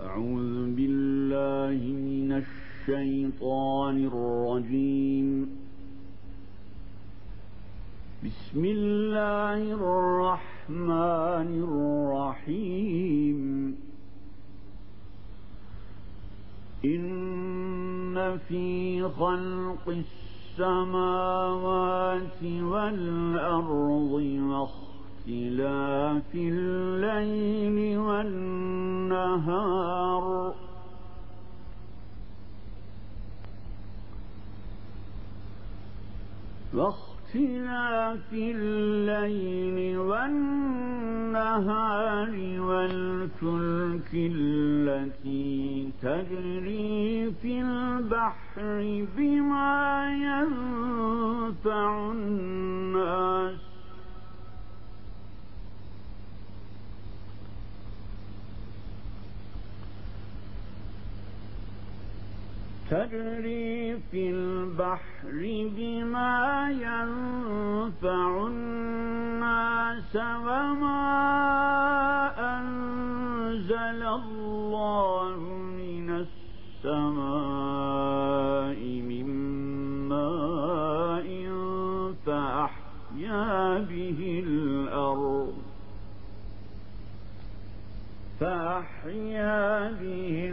أعوذ بالله من الشيطان الرجيم. بسم الله الرحمن الرحيم. إن في خلق السماوات والأرض واختلاف الليل والنهار واختلاف الليل والنهار والفلك التي تجري في البحر بما ينفع الناس. تجري في البحر بما ينفع الناس وما أنزل الله من السماء من ماء فأحيا به الأرض فأحيا به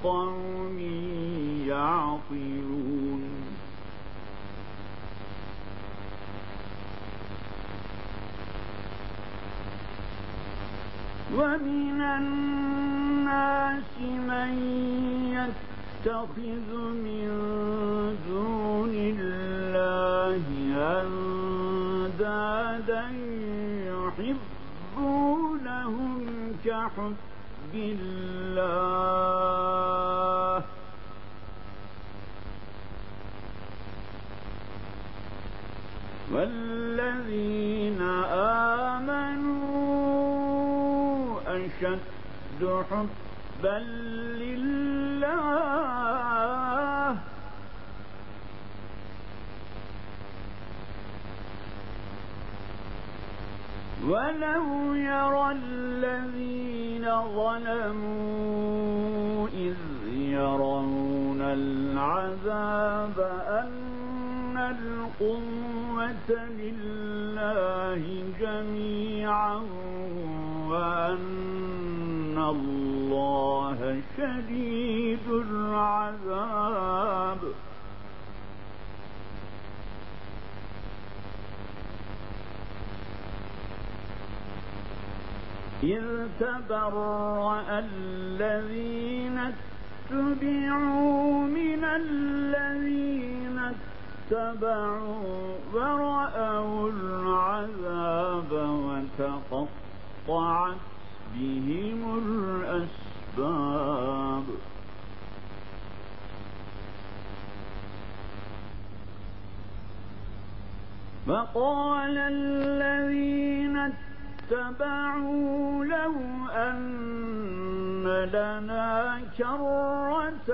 لقوم يعقلون. ومن الناس من يتخذ من دون الله أندادا يحبونهم كحب الله. والذين آمنوا أشد حبا لله. ولو يرى الذين ظلموا إذ يرون العذاب أن القوة لله جميعا وأن الله شديد العذاب. إذ تبرأ الذين اتبعوا من الذين اتبعوا ورأوا العذاب وتقطعت بهم الأسباب. وقال الذين اتبعوا لو أن لنا كرة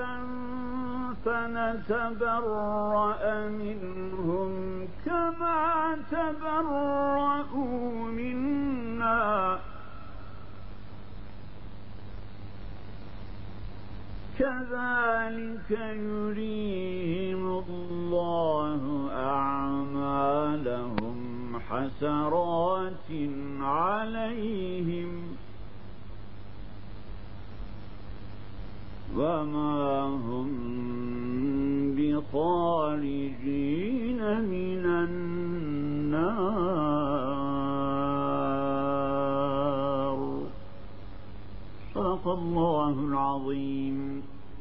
فنتبرأ منهم كما تبرأوا منا. كذلك يريهم الله أعمالهم حسرات عليهم. وما هم بخارجين من النار. صدق الله العظيم.